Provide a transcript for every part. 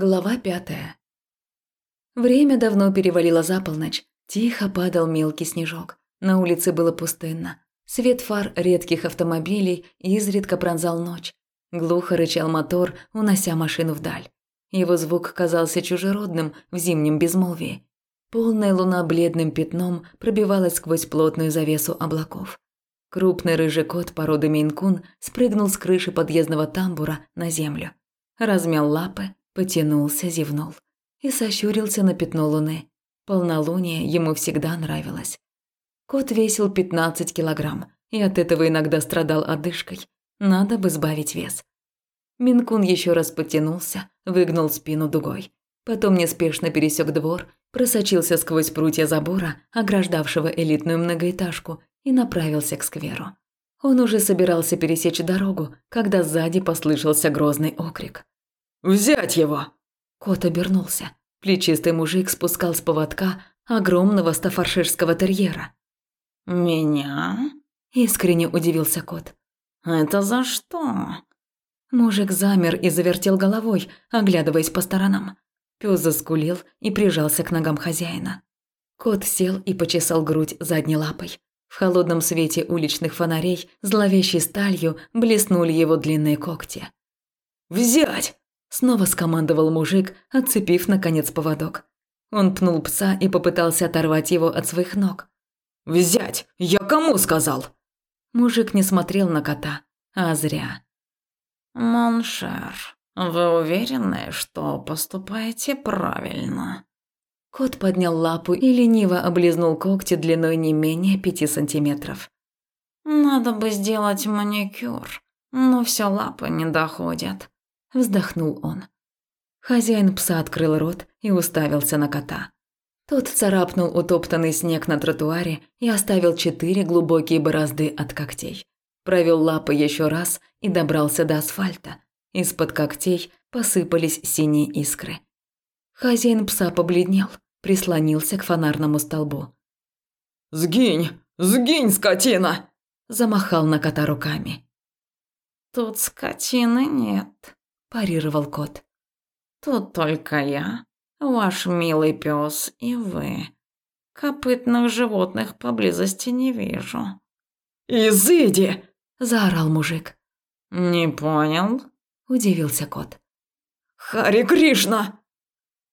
Глава пятая. Время давно перевалило за полночь. Тихо падал мелкий снежок. На улице было пустынно. Свет фар редких автомобилей изредка пронзал ночь. Глухо рычал мотор, унося машину вдаль. Его звук казался чужеродным в зимнем безмолвии. Полная луна бледным пятном пробивалась сквозь плотную завесу облаков. Крупный рыжий кот породы мейн спрыгнул с крыши подъездного тамбура на землю. Размял лапы, потянулся, зевнул и сощурился на пятно луны. Полнолуние ему всегда нравилось. Кот весил 15 килограмм и от этого иногда страдал одышкой. Надо бы сбавить вес. Минкун еще раз потянулся, выгнул спину дугой. Потом неспешно пересек двор, просочился сквозь прутья забора, ограждавшего элитную многоэтажку, и направился к скверу. Он уже собирался пересечь дорогу, когда сзади послышался грозный окрик. Взять его!» Кот обернулся. Плечистый мужик спускал с поводка огромного стафарширского терьера. «Меня?» – искренне удивился кот. «Это за что?» Мужик замер и завертел головой, оглядываясь по сторонам. Пёс заскулил и прижался к ногам хозяина. Кот сел и почесал грудь задней лапой. В холодном свете уличных фонарей зловещей сталью блеснули его длинные когти. «Взять!» Снова скомандовал мужик, отцепив наконец поводок. Он пнул пса и попытался оторвать его от своих ног. «Взять! Я кому сказал?» Мужик не смотрел на кота, а зря. «Mon cher, вы уверены, что поступаете правильно?» Кот поднял лапу и лениво облизнул когти длиной не менее пяти сантиметров. «Надо бы сделать маникюр, но все лапы не доходят вздохнул он. Хозяин пса открыл рот и уставился на кота. Тот царапнул утоптанный снег на тротуаре и оставил четыре глубокие борозды от когтей. Провел лапы еще раз и добрался до асфальта. Из-под когтей посыпались синие искры. Хозяин пса побледнел, прислонился к фонарному столбу. «Сгинь! Сгинь, скотина!» Замахал на кота руками. «Тут скотины нет», – парировал кот. «Тут только я, ваш милый пес и вы. Копытных животных поблизости не вижу». «Изыди!» – заорал мужик. «Не понял?» – удивился кот. «Хари Кришна!»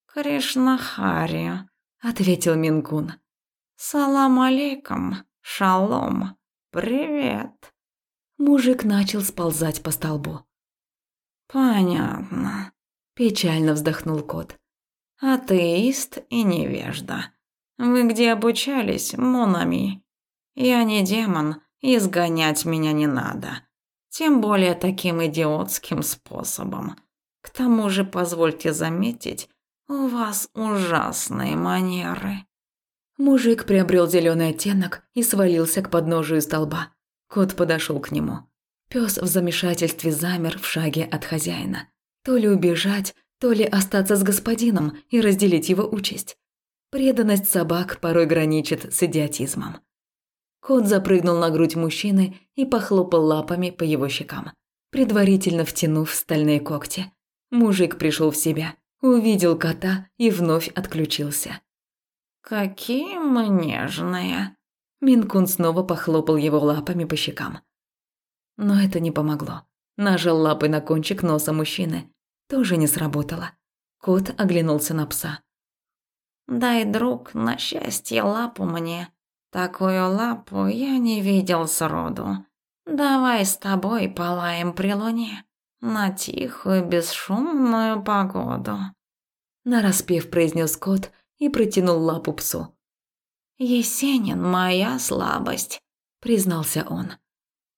«Кришна Хари», – ответил Минкун. «Салам алейкум, шалом, привет». Мужик начал сползать по столбу. «Понятно», – печально вздохнул кот. «Атеист и невежда. Вы где обучались, Монами? Я не демон, изгонять меня не надо. Тем более таким идиотским способом. К тому же, позвольте заметить, у вас ужасные манеры». Мужик приобрел зеленый оттенок и свалился к подножию столба. Кот подошел к нему. Пес в замешательстве замер в шаге от хозяина. То ли убежать, то ли остаться с господином и разделить его участь. Преданность собак порой граничит с идиотизмом. Кот запрыгнул на грудь мужчины и похлопал лапами по его щекам, предварительно втянув стальные когти. Мужик пришел в себя, увидел кота и вновь отключился. «Какие мы нежные!» Минкун снова похлопал его лапами по щекам. Но это не помогло. Нажал лапой на кончик носа мужчины. Тоже не сработало. Кот оглянулся на пса. «Дай, друг, на счастье лапу мне. Такую лапу я не видел сроду. Давай с тобой полаем при луне. На тихую, бесшумную погоду». Нараспев произнес кот и протянул лапу псу. «Есенин – моя слабость», – признался он.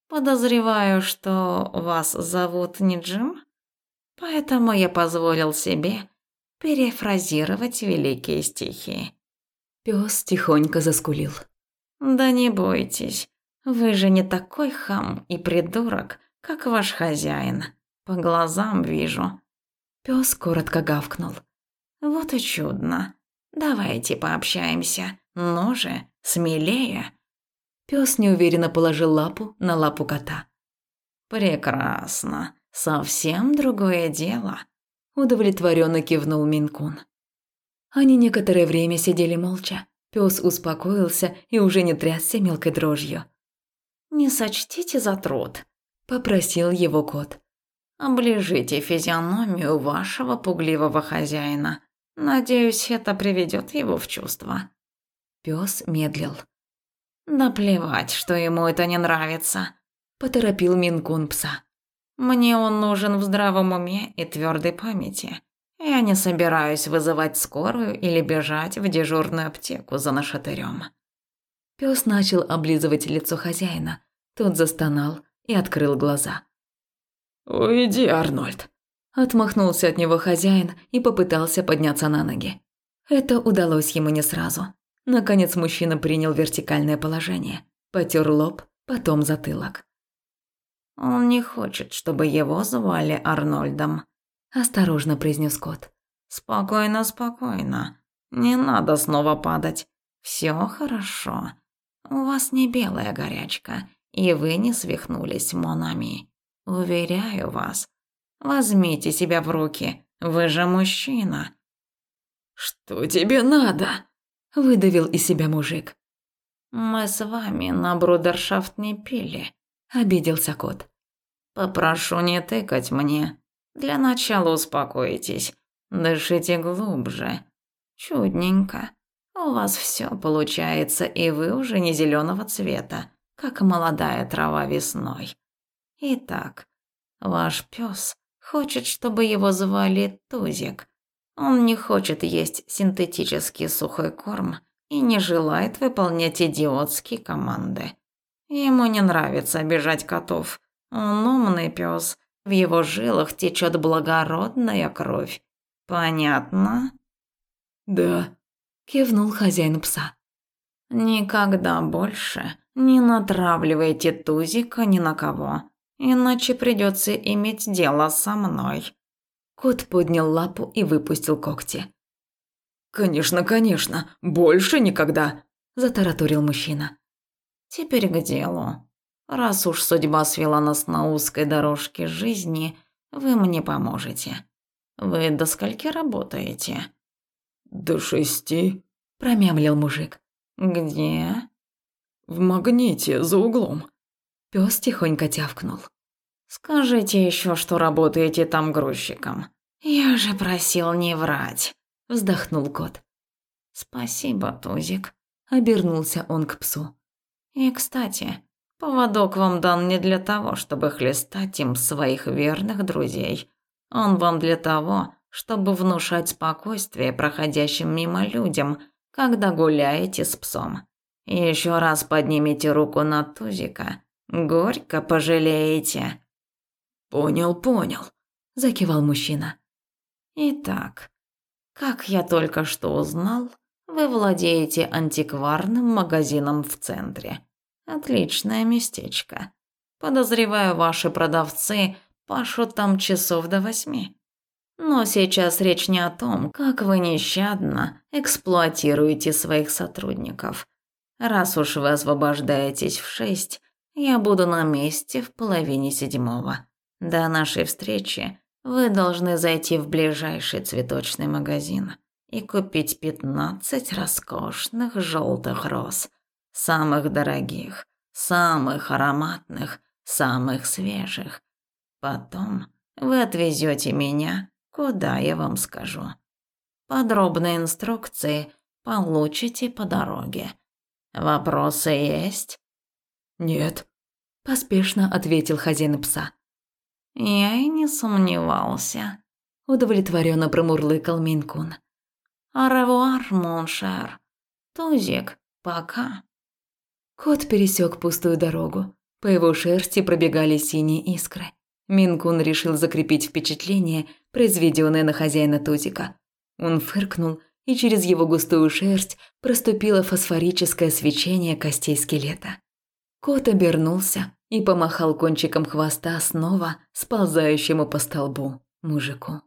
Подозреваю, что вас зовут не Джим, поэтому я позволил себе перефразировать великие стихи. Пёс тихонько заскулил. Да не бойтесь, вы же не такой хам и придурок, как ваш хозяин. По глазам вижу. Пёс коротко гавкнул. Вот и чудно. Давайте пообщаемся. Ну же, смелее. Пес неуверенно положил лапу на лапу кота. «Прекрасно. Совсем другое дело», – удовлетворенно кивнул Минкун. Они некоторое время сидели молча. Пес успокоился и уже не трясся мелкой дрожью. «Не сочтите за труд», – попросил его кот. «Оближите физиономию вашего пугливого хозяина. Надеюсь, это приведет его в чувство». Пес медлил. «Да плевать, что ему это не нравится», – поторопил Минкун пса. «Мне он нужен в здравом уме и твердой памяти. Я не собираюсь вызывать скорую или бежать в дежурную аптеку за нашатырем». Пес начал облизывать лицо хозяина. Тот застонал и открыл глаза. «Уйди, Арнольд», – отмахнулся от него хозяин и попытался подняться на ноги. Это удалось ему не сразу. Наконец мужчина принял вертикальное положение, потер лоб, потом затылок. «Он не хочет, чтобы его звали Арнольдом», – осторожно произнес кот. «Спокойно, спокойно. Не надо снова падать. Все хорошо. У вас не белая горячка, и вы не свихнулись, Монами. Уверяю вас. Возьмите себя в руки, вы же мужчина». «Что тебе надо?» Выдавил из себя мужик. Мы с вами на брудершафт не пили, обиделся кот. Попрошу не тыкать мне. Для начала успокойтесь. Дышите глубже. Чудненько. У вас все получается, и вы уже не зеленого цвета, как молодая трава весной. Итак, ваш пес хочет, чтобы его звали Тузик. Он не хочет есть синтетический сухой корм и не желает выполнять идиотские команды. Ему не нравится обижать котов. Он умный пес, в его жилах течет благородная кровь. Понятно? Да, кивнул хозяин пса. Никогда больше не натравливайте Тузика ни на кого, иначе придется иметь дело со мной. Кот поднял лапу и выпустил когти. «Конечно, конечно, больше никогда», – затараторил мужчина. «Теперь к делу. Раз уж судьба свела нас на узкой дорожке жизни, вы мне поможете. Вы до скольки работаете?» «До шести», – промямлил мужик. «Где?» «В магните, за углом». Пёс тихонько тявкнул. «Скажите еще, что работаете там грузчиком. Я же просил не врать», – вздохнул кот. «Спасибо, Тузик», – обернулся он к псу. «И, кстати, поводок вам дан не для того, чтобы хлестать им своих верных друзей. Он вам для того, чтобы внушать спокойствие проходящим мимо людям, когда гуляете с псом. Еще раз поднимите руку на Тузика, горько пожалеете». «Понял, понял», – закивал мужчина. «Итак, как я только что узнал, вы владеете антикварным магазином в центре. Отличное местечко. Подозреваю, ваши продавцы пашут там часов до восьми. Но сейчас речь не о том, как вы нещадно эксплуатируете своих сотрудников. Раз уж вы освобождаетесь в шесть, я буду на месте в половине седьмого. До нашей встречи вы должны зайти в ближайший цветочный магазин и купить 15 роскошных желтых роз, самых дорогих, самых ароматных, самых свежих. Потом вы отвезете меня, куда я вам скажу. Подробные инструкции получите по дороге. Вопросы есть? Нет, поспешно ответил хозяин пса. «Я и не сомневался», – удовлетворенно промурлыкал Минкун. «Аревуар, моншер. Тузик, пока». Кот пересек пустую дорогу. По его шерсти пробегали синие искры. Минкун решил закрепить впечатление, произведенное на хозяина Тузика. Он фыркнул, и через его густую шерсть проступило фосфорическое свечение костей скелета. Кот обернулся и помахал кончиком хвоста снова сползающему по столбу мужику.